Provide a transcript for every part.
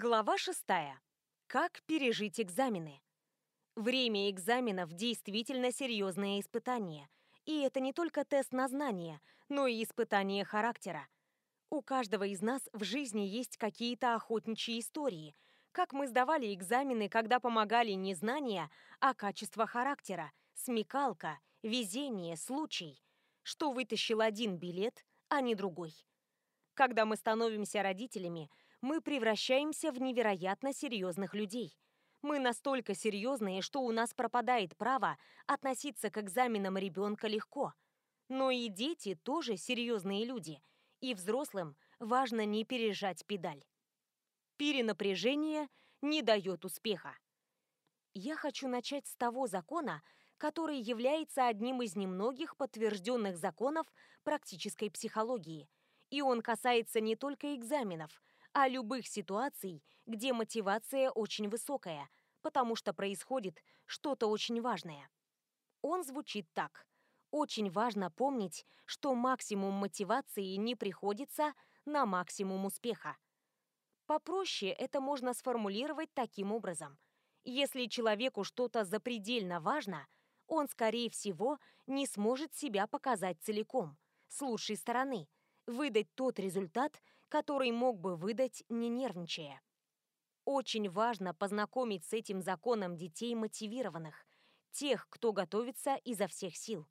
Глава шестая. Как пережить экзамены? Время экзаменов действительно серьезное испытание. И это не только тест на знания, но и испытание характера. У каждого из нас в жизни есть какие-то охотничьи истории. Как мы сдавали экзамены, когда помогали не знания, а качество характера, смекалка, везение, случай. Что вытащил один билет, а не другой. Когда мы становимся родителями, мы превращаемся в невероятно серьезных людей. Мы настолько серьезные, что у нас пропадает право относиться к экзаменам ребенка легко. Но и дети тоже серьезные люди, и взрослым важно не пережать педаль. Перенапряжение не дает успеха. Я хочу начать с того закона, который является одним из немногих подтвержденных законов практической психологии. И он касается не только экзаменов, а любых ситуаций, где мотивация очень высокая, потому что происходит что-то очень важное. Он звучит так. Очень важно помнить, что максимум мотивации не приходится на максимум успеха. Попроще это можно сформулировать таким образом. Если человеку что-то запредельно важно, он, скорее всего, не сможет себя показать целиком, с лучшей стороны, выдать тот результат, который мог бы выдать, не нервничая. Очень важно познакомить с этим законом детей мотивированных, тех, кто готовится изо всех сил.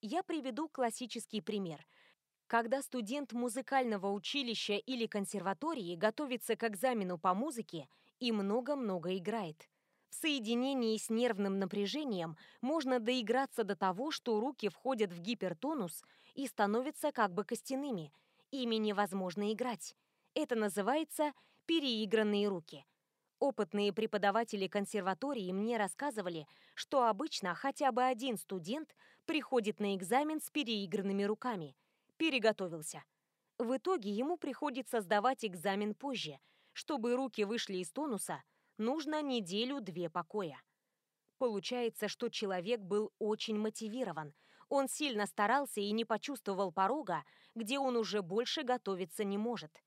Я приведу классический пример. Когда студент музыкального училища или консерватории готовится к экзамену по музыке и много-много играет. В соединении с нервным напряжением можно доиграться до того, что руки входят в гипертонус и становятся как бы костяными. Ими невозможно играть. Это называется переигранные руки. Опытные преподаватели консерватории мне рассказывали, что обычно хотя бы один студент приходит на экзамен с переигранными руками. Переготовился. В итоге ему приходится сдавать экзамен позже. Чтобы руки вышли из тонуса, нужно неделю-две покоя. Получается, что человек был очень мотивирован. Он сильно старался и не почувствовал порога, где он уже больше готовиться не может.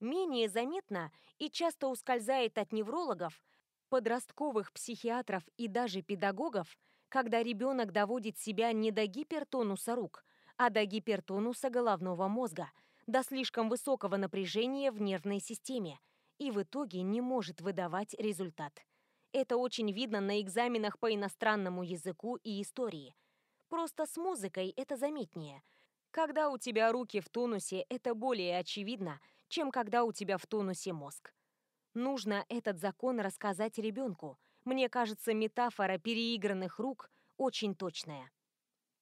Менее заметно и часто ускользает от неврологов, подростковых психиатров и даже педагогов, когда ребенок доводит себя не до гипертонуса рук, а до гипертонуса головного мозга, до слишком высокого напряжения в нервной системе, и в итоге не может выдавать результат. Это очень видно на экзаменах по иностранному языку и истории. Просто с музыкой это заметнее. Когда у тебя руки в тонусе, это более очевидно, чем когда у тебя в тонусе мозг. Нужно этот закон рассказать ребенку. Мне кажется, метафора переигранных рук очень точная.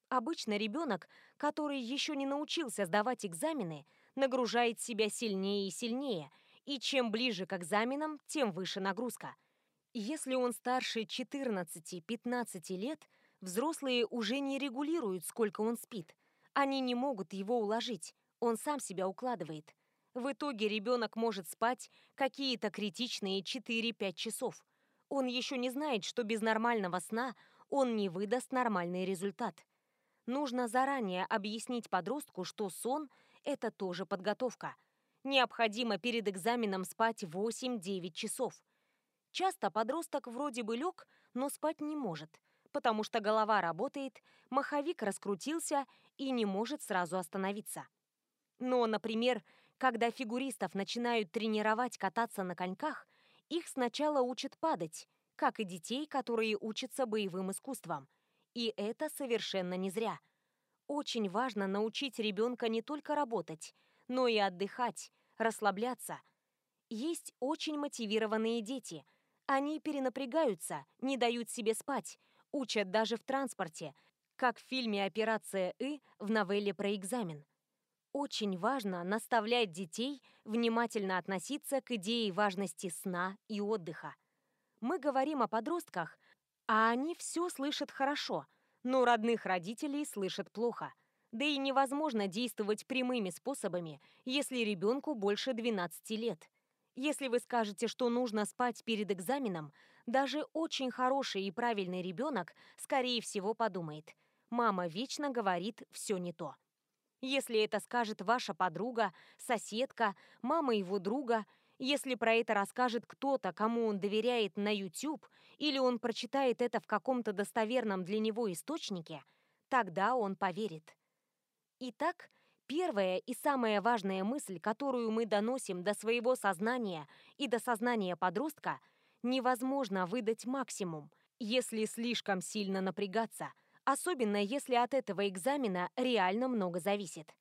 Обычно ребенок, который еще не научился сдавать экзамены, нагружает себя сильнее и сильнее, и чем ближе к экзаменам, тем выше нагрузка. Если он старше 14-15 лет, взрослые уже не регулируют, сколько он спит. Они не могут его уложить, он сам себя укладывает. В итоге ребенок может спать какие-то критичные 4-5 часов. Он еще не знает, что без нормального сна он не выдаст нормальный результат. Нужно заранее объяснить подростку, что сон – это тоже подготовка. Необходимо перед экзаменом спать 8-9 часов. Часто подросток вроде бы лег, но спать не может, потому что голова работает, маховик раскрутился и не может сразу остановиться. Но, например, когда фигуристов начинают тренировать кататься на коньках, их сначала учат падать, как и детей, которые учатся боевым искусствам. И это совершенно не зря. Очень важно научить ребенка не только работать, но и отдыхать, расслабляться. Есть очень мотивированные дети. Они перенапрягаются, не дают себе спать, учат даже в транспорте, как в фильме «Операция И» в новелле про экзамен. Очень важно наставлять детей внимательно относиться к идее важности сна и отдыха. Мы говорим о подростках, а они все слышат хорошо, но родных родителей слышат плохо. Да и невозможно действовать прямыми способами, если ребенку больше 12 лет. Если вы скажете, что нужно спать перед экзаменом, даже очень хороший и правильный ребенок, скорее всего, подумает, мама вечно говорит все не то. Если это скажет ваша подруга, соседка, мама его друга, Если про это расскажет кто-то, кому он доверяет на YouTube, или он прочитает это в каком-то достоверном для него источнике, тогда он поверит. Итак, первая и самая важная мысль, которую мы доносим до своего сознания и до сознания подростка, невозможно выдать максимум, если слишком сильно напрягаться, особенно если от этого экзамена реально много зависит.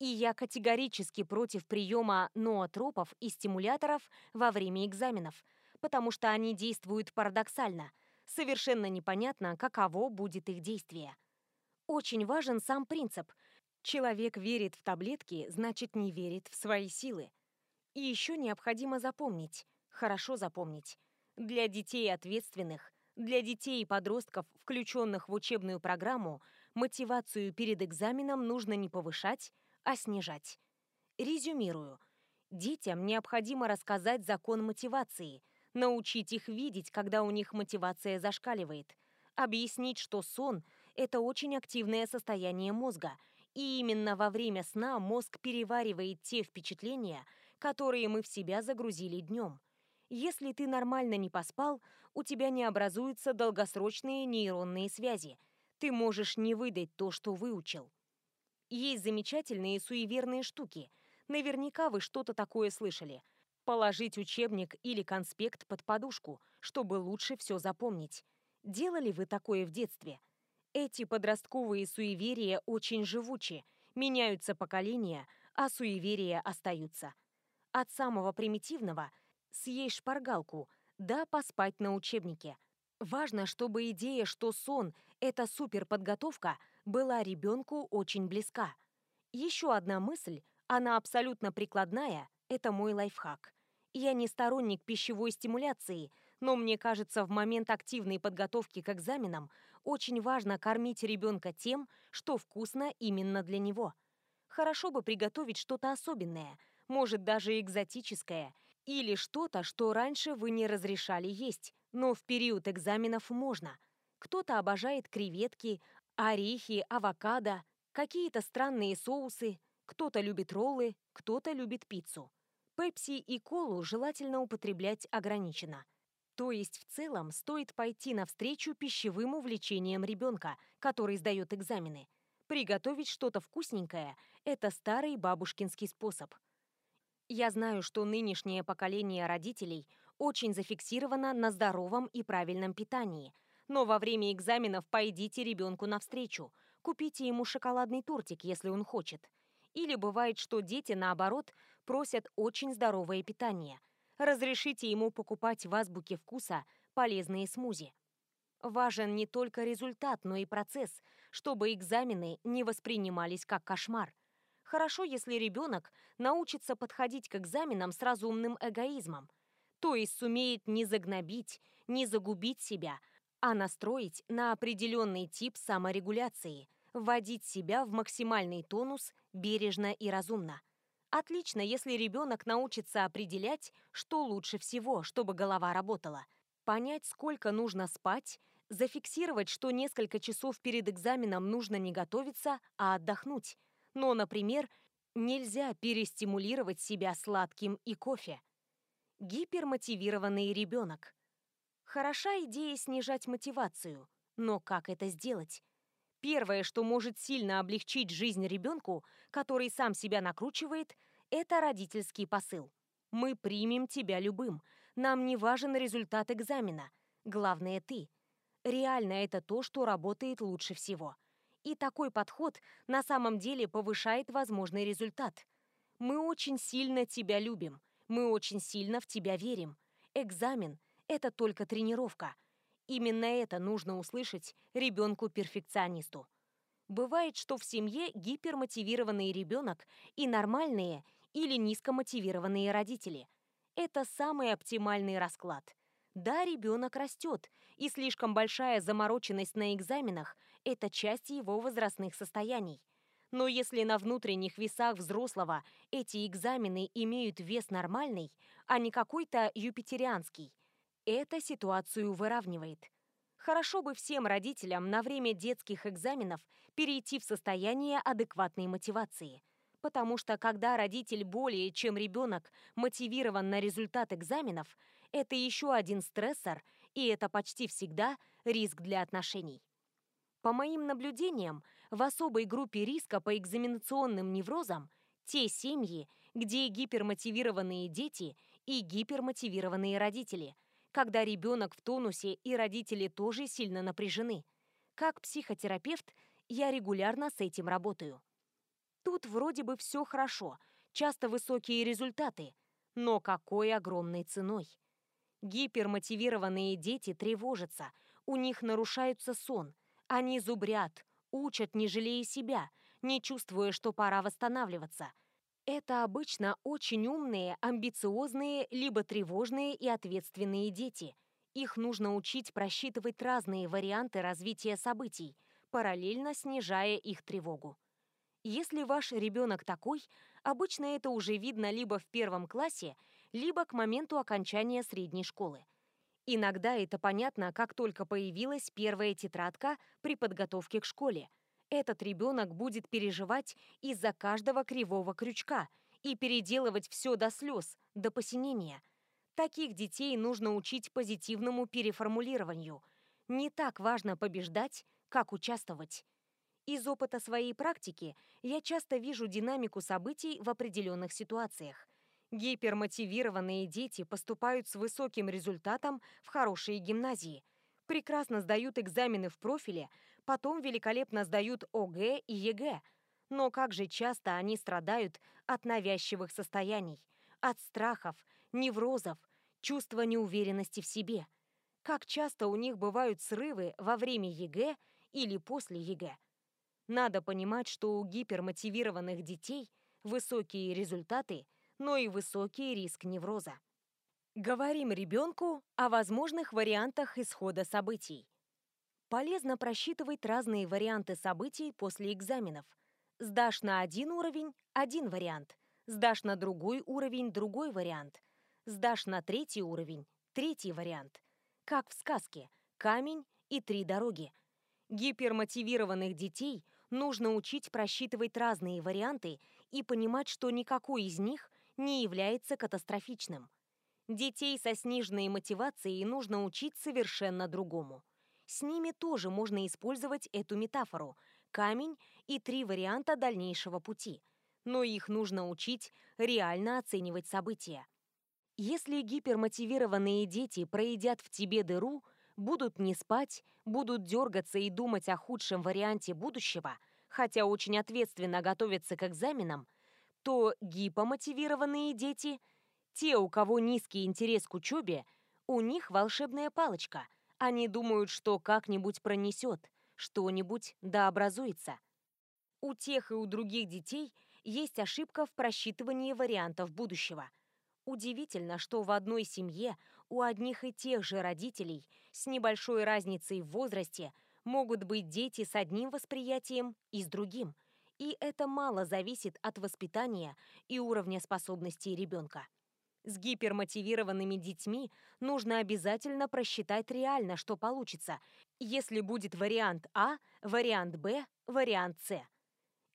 И я категорически против приема ноотропов и стимуляторов во время экзаменов, потому что они действуют парадоксально. Совершенно непонятно, каково будет их действие. Очень важен сам принцип. Человек верит в таблетки, значит не верит в свои силы. И еще необходимо запомнить, хорошо запомнить, для детей ответственных, для детей и подростков, включенных в учебную программу, мотивацию перед экзаменом нужно не повышать, а снижать. Резюмирую. Детям необходимо рассказать закон мотивации, научить их видеть, когда у них мотивация зашкаливает, объяснить, что сон – это очень активное состояние мозга, и именно во время сна мозг переваривает те впечатления, которые мы в себя загрузили днем. Если ты нормально не поспал, у тебя не образуются долгосрочные нейронные связи. Ты можешь не выдать то, что выучил. Есть замечательные суеверные штуки. Наверняка вы что-то такое слышали. Положить учебник или конспект под подушку, чтобы лучше все запомнить. Делали вы такое в детстве? Эти подростковые суеверия очень живучи, меняются поколения, а суеверия остаются. От самого примитивного – съесть шпаргалку, да поспать на учебнике. Важно, чтобы идея, что сон – это суперподготовка – была ребенку очень близка. Еще одна мысль, она абсолютно прикладная, это мой лайфхак. Я не сторонник пищевой стимуляции, но мне кажется, в момент активной подготовки к экзаменам очень важно кормить ребенка тем, что вкусно именно для него. Хорошо бы приготовить что-то особенное, может даже экзотическое, или что-то, что раньше вы не разрешали есть, но в период экзаменов можно. Кто-то обожает креветки, Орехи, авокадо, какие-то странные соусы, кто-то любит роллы, кто-то любит пиццу. Пепси и колу желательно употреблять ограниченно. То есть в целом стоит пойти навстречу пищевым увлечениям ребенка, который сдает экзамены. Приготовить что-то вкусненькое – это старый бабушкинский способ. Я знаю, что нынешнее поколение родителей очень зафиксировано на здоровом и правильном питании – но во время экзаменов пойдите ребенку навстречу, купите ему шоколадный тортик, если он хочет. Или бывает, что дети, наоборот, просят очень здоровое питание. Разрешите ему покупать в азбуке вкуса полезные смузи. Важен не только результат, но и процесс, чтобы экзамены не воспринимались как кошмар. Хорошо, если ребенок научится подходить к экзаменам с разумным эгоизмом, то есть сумеет не загнобить, не загубить себя – а настроить на определенный тип саморегуляции, вводить себя в максимальный тонус бережно и разумно. Отлично, если ребенок научится определять, что лучше всего, чтобы голова работала, понять, сколько нужно спать, зафиксировать, что несколько часов перед экзаменом нужно не готовиться, а отдохнуть. Но, например, нельзя перестимулировать себя сладким и кофе. Гипермотивированный ребенок – Хороша идея снижать мотивацию, но как это сделать? Первое, что может сильно облегчить жизнь ребенку, который сам себя накручивает, это родительский посыл. Мы примем тебя любым. Нам не важен результат экзамена. Главное ты. Реально это то, что работает лучше всего. И такой подход на самом деле повышает возможный результат. Мы очень сильно тебя любим. Мы очень сильно в тебя верим. Экзамен – это только тренировка. Именно это нужно услышать ребенку-перфекционисту. Бывает, что в семье гипермотивированный ребенок и нормальные или низкомотивированные родители. Это самый оптимальный расклад. Да, ребенок растет, и слишком большая замороченность на экзаменах – это часть его возрастных состояний. Но если на внутренних весах взрослого эти экзамены имеют вес нормальный, а не какой-то юпитерианский, это ситуацию выравнивает. Хорошо бы всем родителям на время детских экзаменов перейти в состояние адекватной мотивации. потому что когда родитель более чем ребенок мотивирован на результат экзаменов, это еще один стрессор, и это почти всегда риск для отношений. По моим наблюдениям, в особой группе риска по экзаменационным неврозам те семьи, где гипермотивированные дети и гипермотивированные родители, когда ребенок в тонусе и родители тоже сильно напряжены. Как психотерапевт я регулярно с этим работаю. Тут вроде бы все хорошо, часто высокие результаты, но какой огромной ценой. Гипермотивированные дети тревожатся, у них нарушается сон, они зубрят, учат, не жалея себя, не чувствуя, что пора восстанавливаться. Это обычно очень умные, амбициозные, либо тревожные и ответственные дети. Их нужно учить просчитывать разные варианты развития событий, параллельно снижая их тревогу. Если ваш ребенок такой, обычно это уже видно либо в первом классе, либо к моменту окончания средней школы. Иногда это понятно, как только появилась первая тетрадка при подготовке к школе. Этот ребенок будет переживать из-за каждого кривого крючка и переделывать все до слез, до посинения. Таких детей нужно учить позитивному переформулированию. Не так важно побеждать, как участвовать. Из опыта своей практики я часто вижу динамику событий в определенных ситуациях. Гипермотивированные дети поступают с высоким результатом в хорошие гимназии, прекрасно сдают экзамены в профиле, потом великолепно сдают ОГЭ и ЕГЭ. Но как же часто они страдают от навязчивых состояний, от страхов, неврозов, чувства неуверенности в себе. Как часто у них бывают срывы во время ЕГЭ или после ЕГЭ. Надо понимать, что у гипермотивированных детей высокие результаты, но и высокий риск невроза. Говорим ребенку о возможных вариантах исхода событий. Полезно просчитывать разные варианты событий после экзаменов. Сдашь на один уровень – один вариант, сдашь на другой уровень – другой вариант, сдашь на третий уровень – третий вариант. Как в сказке «Камень и три дороги». Гипермотивированных детей нужно учить просчитывать разные варианты и понимать, что никакой из них не является катастрофичным. Детей со сниженной мотивацией нужно учить совершенно другому. С ними тоже можно использовать эту метафору – камень и три варианта дальнейшего пути. Но их нужно учить реально оценивать события. Если гипермотивированные дети проедят в тебе дыру – будут не спать, будут дергаться и думать о худшем варианте будущего, хотя очень ответственно готовятся к экзаменам, то гипомотивированные дети, те, у кого низкий интерес к учебе, у них волшебная палочка. Они думают, что как-нибудь пронесет, что-нибудь дообразуется. У тех и у других детей есть ошибка в просчитывании вариантов будущего – Удивительно, что в одной семье у одних и тех же родителей с небольшой разницей в возрасте могут быть дети с одним восприятием и с другим. И это мало зависит от воспитания и уровня способностей ребенка. С гипермотивированными детьми нужно обязательно просчитать реально, что получится, если будет вариант А, вариант Б, вариант С.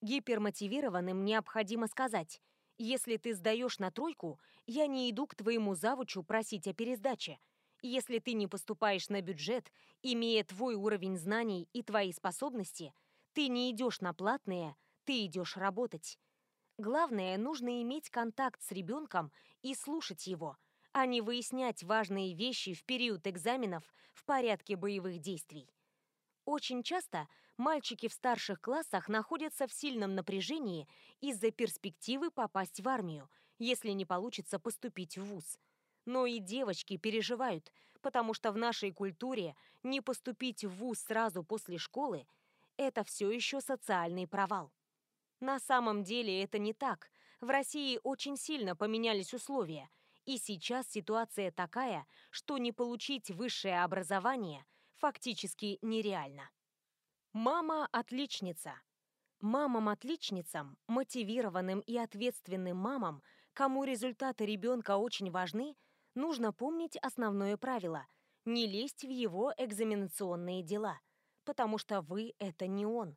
Гипермотивированным необходимо сказать – если ты сдаешь на тройку, я не иду к твоему завучу просить о пересдаче. Если ты не поступаешь на бюджет, имея твой уровень знаний и твои способности, ты не идешь на платные, ты идешь работать. Главное, нужно иметь контакт с ребенком и слушать его, а не выяснять важные вещи в период экзаменов в порядке боевых действий. Очень часто мальчики в старших классах находятся в сильном напряжении из-за перспективы попасть в армию, если не получится поступить в ВУЗ. Но и девочки переживают, потому что в нашей культуре не поступить в ВУЗ сразу после школы – это все еще социальный провал. На самом деле это не так. В России очень сильно поменялись условия, и сейчас ситуация такая, что не получить высшее образование – фактически нереально. Мама-отличница. Мамам-отличницам, мотивированным и ответственным мамам, кому результаты ребенка очень важны, нужно помнить основное правило – не лезть в его экзаменационные дела, потому что вы – это не он.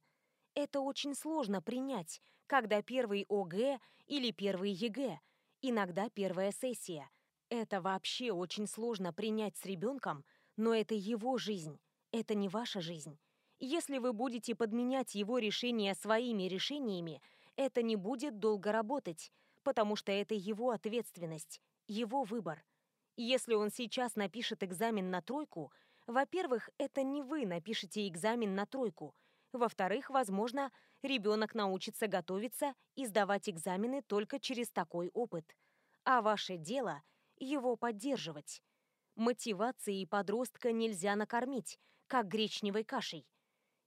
Это очень сложно принять, когда первый ОГЭ или первый ЕГЭ, иногда первая сессия. Это вообще очень сложно принять с ребенком, но это его жизнь, это не ваша жизнь. Если вы будете подменять его решения своими решениями, это не будет долго работать, потому что это его ответственность, его выбор. Если он сейчас напишет экзамен на тройку, во-первых, это не вы напишете экзамен на тройку. Во-вторых, возможно, ребенок научится готовиться и сдавать экзамены только через такой опыт. А ваше дело – его поддерживать. Мотивации подростка нельзя накормить, как гречневой кашей.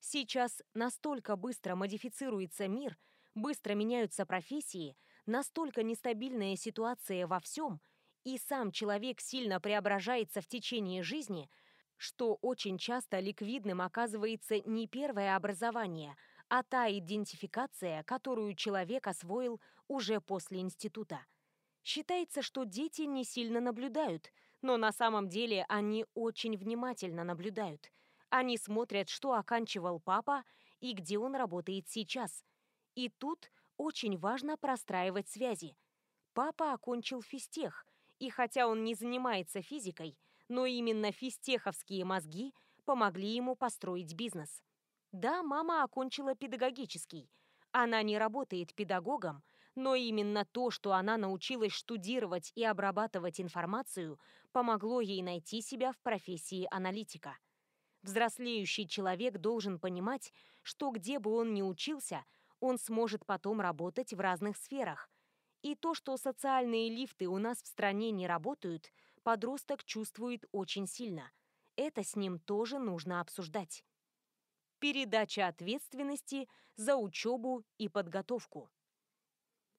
Сейчас настолько быстро модифицируется мир, быстро меняются профессии, настолько нестабильная ситуация во всем, и сам человек сильно преображается в течение жизни, что очень часто ликвидным оказывается не первое образование, а та идентификация, которую человек освоил уже после института. Считается, что дети не сильно наблюдают, но на самом деле они очень внимательно наблюдают – они смотрят, что оканчивал папа и где он работает сейчас. И тут очень важно простраивать связи. Папа окончил физтех, и хотя он не занимается физикой, но именно физтеховские мозги помогли ему построить бизнес. Да, мама окончила педагогический. Она не работает педагогом, но именно то, что она научилась штудировать и обрабатывать информацию, помогло ей найти себя в профессии аналитика. Взрослеющий человек должен понимать, что где бы он ни учился, он сможет потом работать в разных сферах. И то, что социальные лифты у нас в стране не работают, подросток чувствует очень сильно. Это с ним тоже нужно обсуждать. Передача ответственности за учебу и подготовку.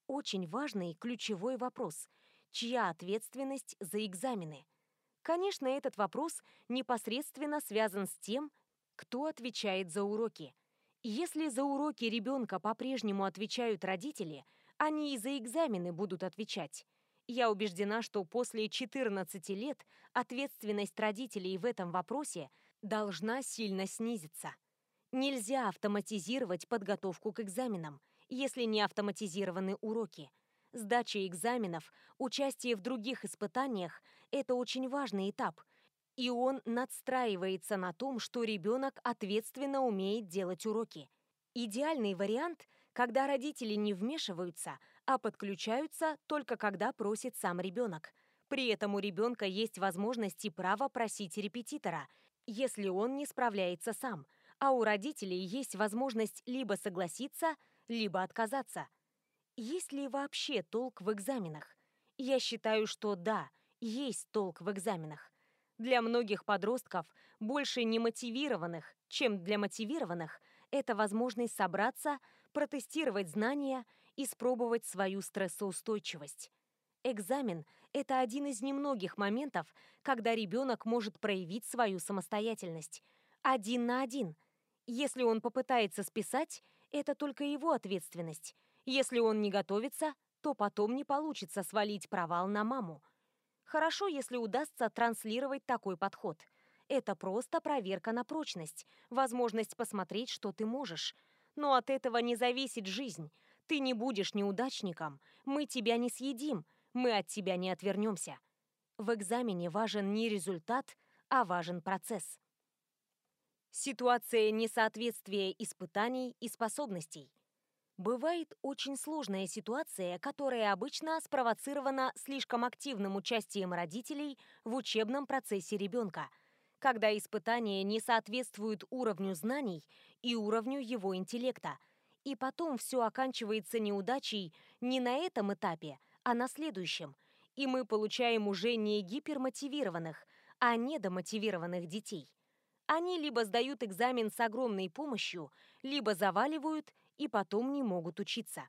Очень важный ключевой вопрос – чья ответственность за экзамены – Конечно, этот вопрос непосредственно связан с тем, кто отвечает за уроки. Если за уроки ребенка по-прежнему отвечают родители, они и за экзамены будут отвечать. Я убеждена, что после 14 лет ответственность родителей в этом вопросе должна сильно снизиться. Нельзя автоматизировать подготовку к экзаменам, если не автоматизированы уроки – Сдача экзаменов, участие в других испытаниях – это очень важный этап, и он надстраивается на том, что ребенок ответственно умеет делать уроки. Идеальный вариант, когда родители не вмешиваются, а подключаются только когда просит сам ребенок. При этом у ребенка есть возможность и право просить репетитора, если он не справляется сам, а у родителей есть возможность либо согласиться, либо отказаться – есть ли вообще толк в экзаменах? Я считаю, что да, есть толк в экзаменах. Для многих подростков, больше немотивированных, чем для мотивированных, это возможность собраться, протестировать знания, испробовать свою стрессоустойчивость. Экзамен – это один из немногих моментов, когда ребенок может проявить свою самостоятельность. Один на один. Если он попытается списать, это только его ответственность. Если он не готовится, то потом не получится свалить провал на маму. Хорошо, если удастся транслировать такой подход. Это просто проверка на прочность, возможность посмотреть, что ты можешь. Но от этого не зависит жизнь. Ты не будешь неудачником, мы тебя не съедим, мы от тебя не отвернемся. В экзамене важен не результат, а важен процесс. Ситуация несоответствия испытаний и способностей – Бывает очень сложная ситуация, которая обычно спровоцирована слишком активным участием родителей в учебном процессе ребенка, когда испытания не соответствуют уровню знаний и уровню его интеллекта, и потом все оканчивается неудачей не на этом этапе, а на следующем, и мы получаем уже не гипермотивированных, а недомотивированных детей. Они либо сдают экзамен с огромной помощью, либо заваливают и потом не могут учиться.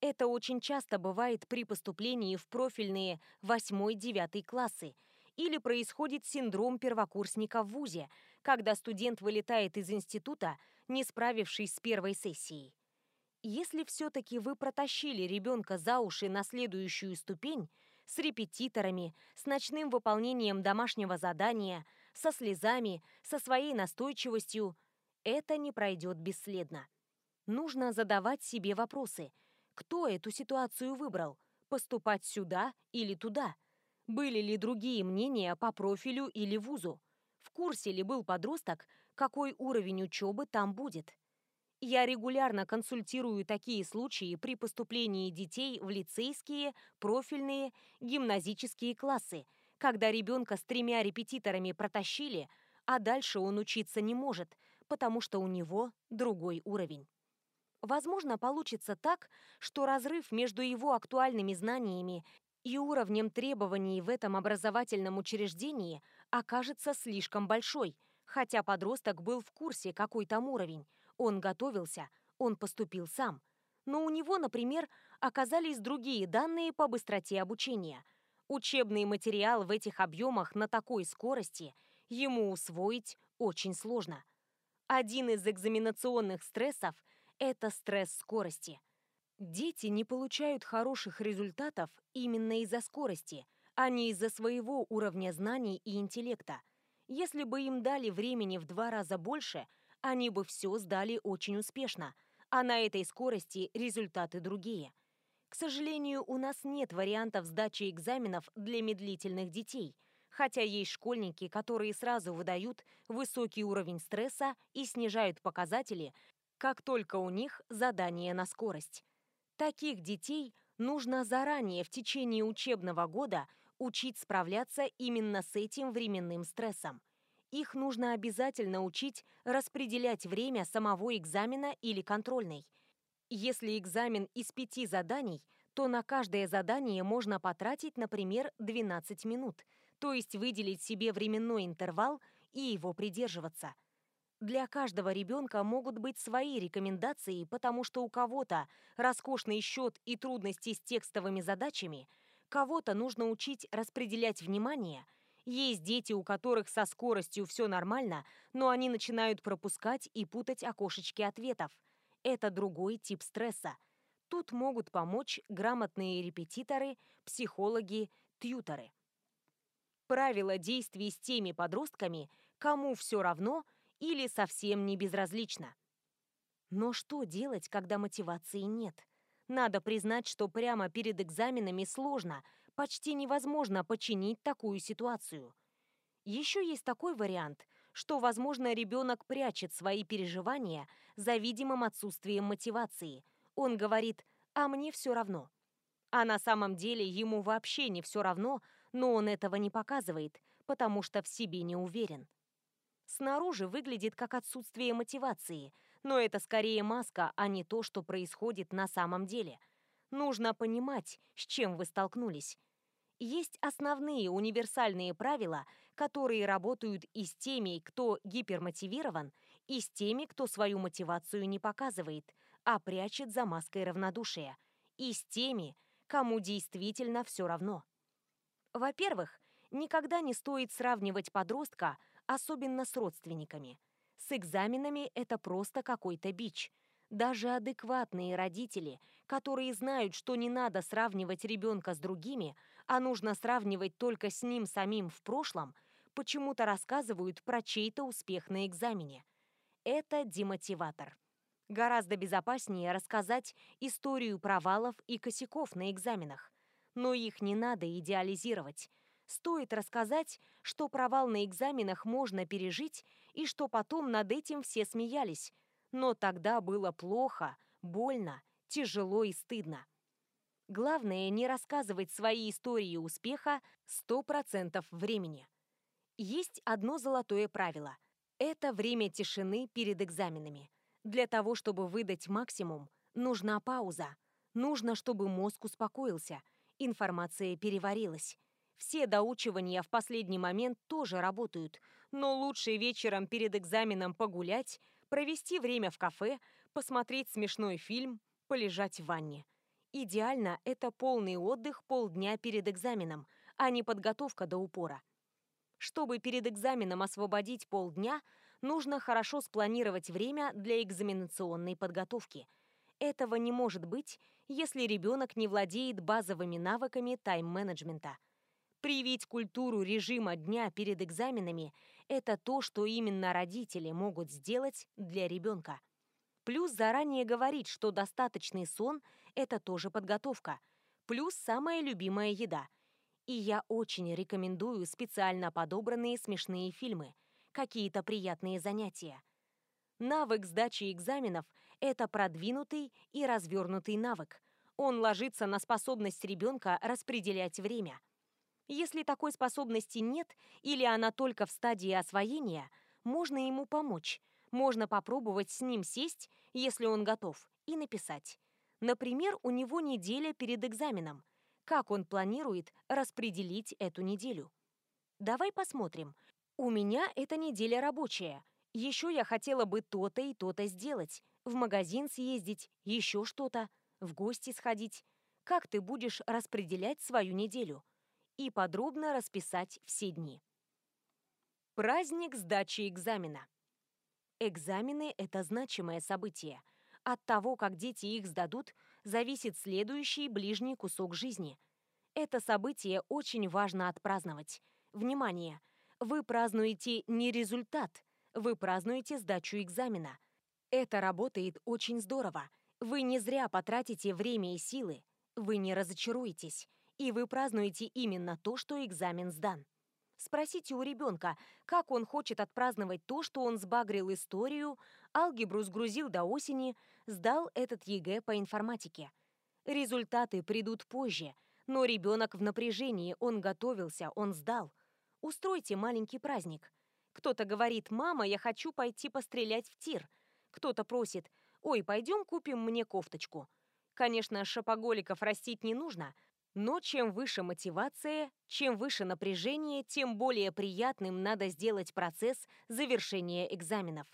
Это очень часто бывает при поступлении в профильные 8-9 классы или происходит синдром первокурсника в ВУЗе, когда студент вылетает из института, не справившись с первой сессией. Если все-таки вы протащили ребенка за уши на следующую ступень, с репетиторами, с ночным выполнением домашнего задания, со слезами, со своей настойчивостью, это не пройдет бесследно. Нужно задавать себе вопросы. Кто эту ситуацию выбрал? Поступать сюда или туда? Были ли другие мнения по профилю или вузу? В курсе ли был подросток, какой уровень учебы там будет? Я регулярно консультирую такие случаи при поступлении детей в лицейские, профильные, гимназические классы, когда ребенка с тремя репетиторами протащили, а дальше он учиться не может, потому что у него другой уровень. Возможно, получится так, что разрыв между его актуальными знаниями и уровнем требований в этом образовательном учреждении окажется слишком большой, хотя подросток был в курсе, какой там уровень, он готовился, он поступил сам. Но у него, например, оказались другие данные по быстроте обучения. Учебный материал в этих объемах на такой скорости ему усвоить очень сложно. Один из экзаменационных стрессов – это стресс скорости. Дети не получают хороших результатов именно из-за скорости, а не из-за своего уровня знаний и интеллекта. Если бы им дали времени в два раза больше – они бы все сдали очень успешно, а на этой скорости результаты другие. К сожалению, у нас нет вариантов сдачи экзаменов для медлительных детей, хотя есть школьники, которые сразу выдают высокий уровень стресса и снижают показатели, как только у них задание на скорость. Таких детей нужно заранее в течение учебного года учить справляться именно с этим временным стрессом их нужно обязательно учить распределять время самого экзамена или контрольной. Если экзамен из пяти заданий, то на каждое задание можно потратить, например, 12 минут, то есть выделить себе временной интервал и его придерживаться. Для каждого ребенка могут быть свои рекомендации, потому что у кого-то роскошный счет и трудности с текстовыми задачами, кого-то нужно учить распределять внимание – есть дети, у которых со скоростью все нормально, но они начинают пропускать и путать окошечки ответов. Это другой тип стресса. Тут могут помочь грамотные репетиторы, психологи, тьюторы. Правила действий с теми подростками, кому все равно или совсем не безразлично. Но что делать, когда мотивации нет? Надо признать, что прямо перед экзаменами сложно – почти невозможно починить такую ситуацию. Еще есть такой вариант, что, возможно, ребенок прячет свои переживания за видимым отсутствием мотивации. Он говорит «а мне все равно». А на самом деле ему вообще не все равно, но он этого не показывает, потому что в себе не уверен. Снаружи выглядит как отсутствие мотивации, но это скорее маска, а не то, что происходит на самом деле. Нужно понимать, с чем вы столкнулись, есть основные универсальные правила, которые работают и с теми, кто гипермотивирован, и с теми, кто свою мотивацию не показывает, а прячет за маской равнодушия, и с теми, кому действительно все равно. Во-первых, никогда не стоит сравнивать подростка, особенно с родственниками. С экзаменами это просто какой-то бич. Даже адекватные родители, которые знают, что не надо сравнивать ребенка с другими, а нужно сравнивать только с ним самим в прошлом, почему-то рассказывают про чей-то успех на экзамене. Это демотиватор. Гораздо безопаснее рассказать историю провалов и косяков на экзаменах. Но их не надо идеализировать. Стоит рассказать, что провал на экзаменах можно пережить и что потом над этим все смеялись. Но тогда было плохо, больно, тяжело и стыдно. Главное не рассказывать свои истории успеха 100% времени. Есть одно золотое правило. Это время тишины перед экзаменами. Для того, чтобы выдать максимум, нужна пауза. Нужно, чтобы мозг успокоился, информация переварилась. Все доучивания в последний момент тоже работают, но лучше вечером перед экзаменом погулять, провести время в кафе, посмотреть смешной фильм, полежать в ванне. Идеально это полный отдых полдня перед экзаменом, а не подготовка до упора. Чтобы перед экзаменом освободить полдня, нужно хорошо спланировать время для экзаменационной подготовки. Этого не может быть, если ребенок не владеет базовыми навыками тайм-менеджмента. Привить культуру режима дня перед экзаменами – это то, что именно родители могут сделать для ребенка. Плюс заранее говорить, что достаточный сон – это тоже подготовка. Плюс самая любимая еда. И я очень рекомендую специально подобранные смешные фильмы, какие-то приятные занятия. Навык сдачи экзаменов – это продвинутый и развернутый навык. Он ложится на способность ребенка распределять время. Если такой способности нет или она только в стадии освоения, можно ему помочь. Можно попробовать с ним сесть, если он готов, и написать. Например, у него неделя перед экзаменом. Как он планирует распределить эту неделю? Давай посмотрим. У меня эта неделя рабочая. Еще я хотела бы то-то и то-то сделать. В магазин съездить, еще что-то, в гости сходить. Как ты будешь распределять свою неделю? И подробно расписать все дни. Праздник сдачи экзамена. Экзамены – это значимое событие. От того, как дети их сдадут, зависит следующий ближний кусок жизни. Это событие очень важно отпраздновать. Внимание! Вы празднуете не результат – вы празднуете сдачу экзамена. Это работает очень здорово. Вы не зря потратите время и силы. Вы не разочаруетесь. И вы празднуете именно то, что экзамен сдан. Спросите у ребенка, как он хочет отпраздновать то, что он сбагрил историю, алгебру сгрузил до осени, сдал этот ЕГЭ по информатике. Результаты придут позже, но ребенок в напряжении, он готовился, он сдал. Устройте маленький праздник. Кто-то говорит, мама, я хочу пойти пострелять в тир. Кто-то просит, ой, пойдем купим мне кофточку. Конечно, шопоголиков растить не нужно, но чем выше мотивация, чем выше напряжение, тем более приятным надо сделать процесс завершения экзаменов.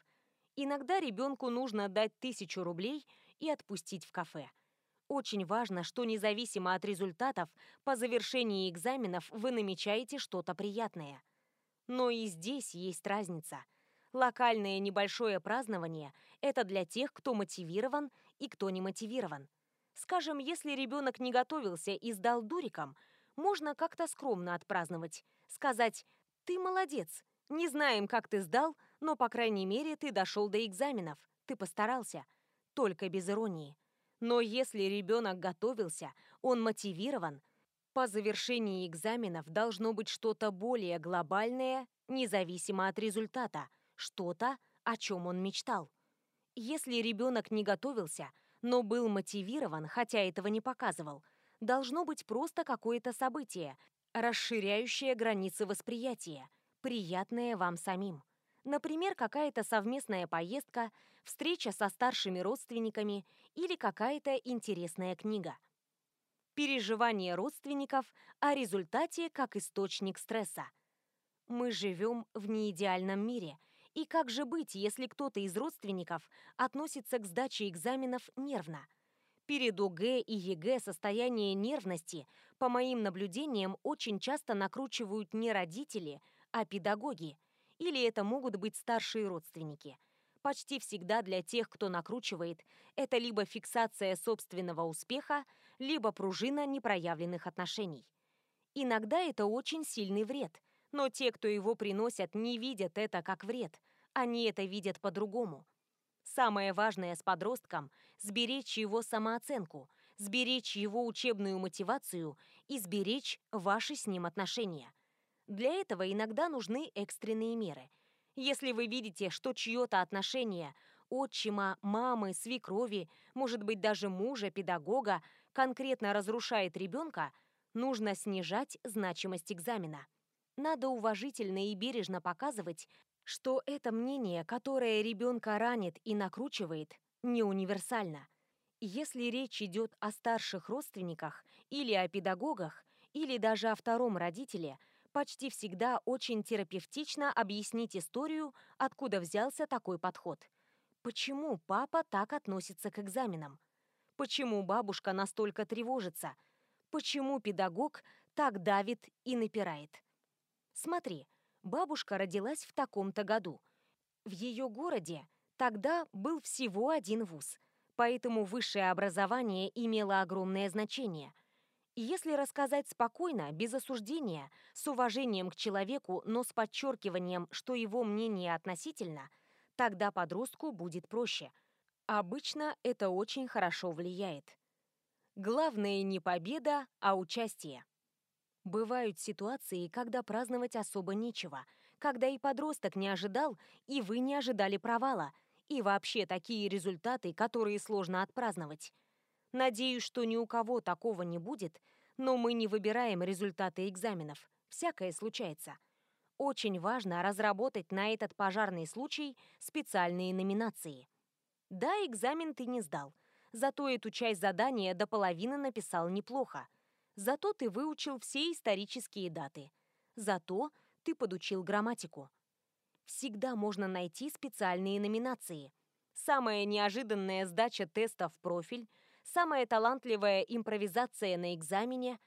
Иногда ребенку нужно дать тысячу рублей и отпустить в кафе. Очень важно, что независимо от результатов, по завершении экзаменов вы намечаете что-то приятное – но и здесь есть разница. Локальное небольшое празднование – это для тех, кто мотивирован и кто не мотивирован. Скажем, если ребенок не готовился и сдал дуриком, можно как-то скромно отпраздновать. Сказать «ты молодец, не знаем, как ты сдал, но, по крайней мере, ты дошел до экзаменов, ты постарался». Только без иронии. Но если ребенок готовился, он мотивирован – по завершении экзаменов должно быть что-то более глобальное, независимо от результата, что-то, о чем он мечтал. Если ребенок не готовился, но был мотивирован, хотя этого не показывал, должно быть просто какое-то событие, расширяющее границы восприятия, приятное вам самим. Например, какая-то совместная поездка, встреча со старшими родственниками или какая-то интересная книга – переживания родственников о результате как источник стресса. Мы живем в неидеальном мире, и как же быть, если кто-то из родственников относится к сдаче экзаменов нервно? Перед ОГЭ и ЕГЭ состояние нервности, по моим наблюдениям, очень часто накручивают не родители, а педагоги. Или это могут быть старшие родственники. Почти всегда для тех, кто накручивает, это либо фиксация собственного успеха, либо пружина непроявленных отношений. Иногда это очень сильный вред, но те, кто его приносят, не видят это как вред, они это видят по-другому. Самое важное с подростком – сберечь его самооценку, сберечь его учебную мотивацию и сберечь ваши с ним отношения. Для этого иногда нужны экстренные меры. Если вы видите, что чье-то отношение – отчима, мамы, свекрови, может быть даже мужа, педагога – конкретно разрушает ребенка, нужно снижать значимость экзамена. Надо уважительно и бережно показывать, что это мнение, которое ребенка ранит и накручивает, не универсально. Если речь идет о старших родственниках или о педагогах, или даже о втором родителе, почти всегда очень терапевтично объяснить историю, откуда взялся такой подход. Почему папа так относится к экзаменам? Почему бабушка настолько тревожится? Почему педагог так давит и напирает? Смотри, бабушка родилась в таком-то году. В ее городе тогда был всего один вуз, поэтому высшее образование имело огромное значение. если рассказать спокойно, без осуждения, с уважением к человеку, но с подчеркиванием, что его мнение относительно, тогда подростку будет проще – Обычно это очень хорошо влияет. Главное не победа, а участие. Бывают ситуации, когда праздновать особо нечего, когда и подросток не ожидал, и вы не ожидали провала, и вообще такие результаты, которые сложно отпраздновать. Надеюсь, что ни у кого такого не будет, но мы не выбираем результаты экзаменов. Всякое случается. Очень важно разработать на этот пожарный случай специальные номинации. Да, экзамен ты не сдал. Зато эту часть задания до половины написал неплохо. Зато ты выучил все исторические даты. Зато ты подучил грамматику. Всегда можно найти специальные номинации. Самая неожиданная сдача теста в профиль, самая талантливая импровизация на экзамене.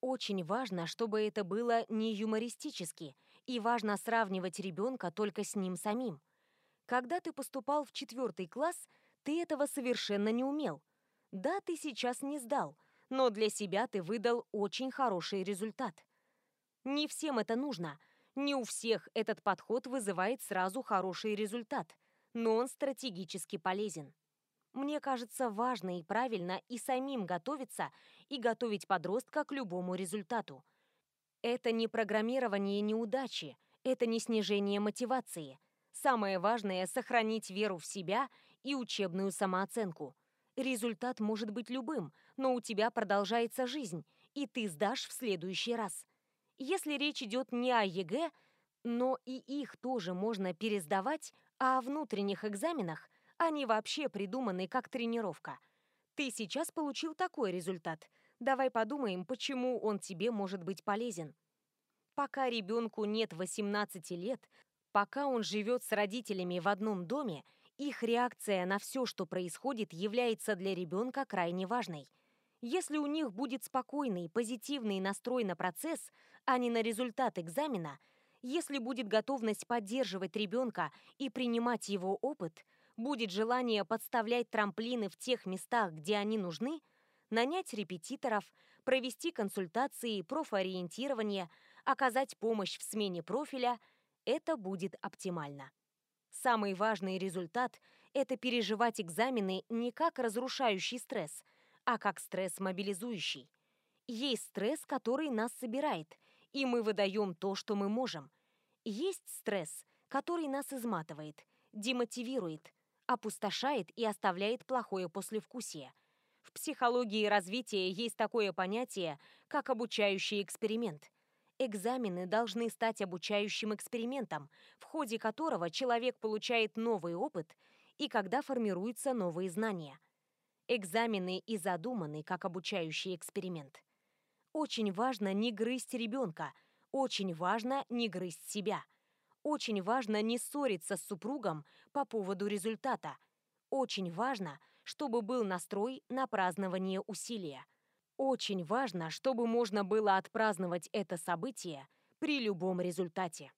Очень важно, чтобы это было не юмористически, и важно сравнивать ребенка только с ним самим. Когда ты поступал в четвертый класс, ты этого совершенно не умел. Да, ты сейчас не сдал, но для себя ты выдал очень хороший результат. Не всем это нужно. Не у всех этот подход вызывает сразу хороший результат, но он стратегически полезен. Мне кажется, важно и правильно и самим готовиться, и готовить подростка к любому результату. Это не программирование неудачи, это не снижение мотивации – Самое важное – сохранить веру в себя и учебную самооценку. Результат может быть любым, но у тебя продолжается жизнь, и ты сдашь в следующий раз. Если речь идет не о ЕГЭ, но и их тоже можно пересдавать, а о внутренних экзаменах они вообще придуманы как тренировка. Ты сейчас получил такой результат. Давай подумаем, почему он тебе может быть полезен. Пока ребенку нет 18 лет, Пока он живет с родителями в одном доме, их реакция на все, что происходит, является для ребенка крайне важной. Если у них будет спокойный, позитивный настрой на процесс, а не на результат экзамена, если будет готовность поддерживать ребенка и принимать его опыт, будет желание подставлять трамплины в тех местах, где они нужны, нанять репетиторов, провести консультации, профориентирование, оказать помощь в смене профиля – это будет оптимально. Самый важный результат – это переживать экзамены не как разрушающий стресс, а как стресс-мобилизующий. Есть стресс, который нас собирает, и мы выдаем то, что мы можем. Есть стресс, который нас изматывает, демотивирует, опустошает и оставляет плохое послевкусие. В психологии развития есть такое понятие, как обучающий эксперимент – Экзамены должны стать обучающим экспериментом, в ходе которого человек получает новый опыт и когда формируются новые знания. Экзамены и задуманы как обучающий эксперимент. Очень важно не грызть ребенка, очень важно не грызть себя. Очень важно не ссориться с супругом по поводу результата. Очень важно, чтобы был настрой на празднование усилия. Очень важно, чтобы можно было отпраздновать это событие при любом результате.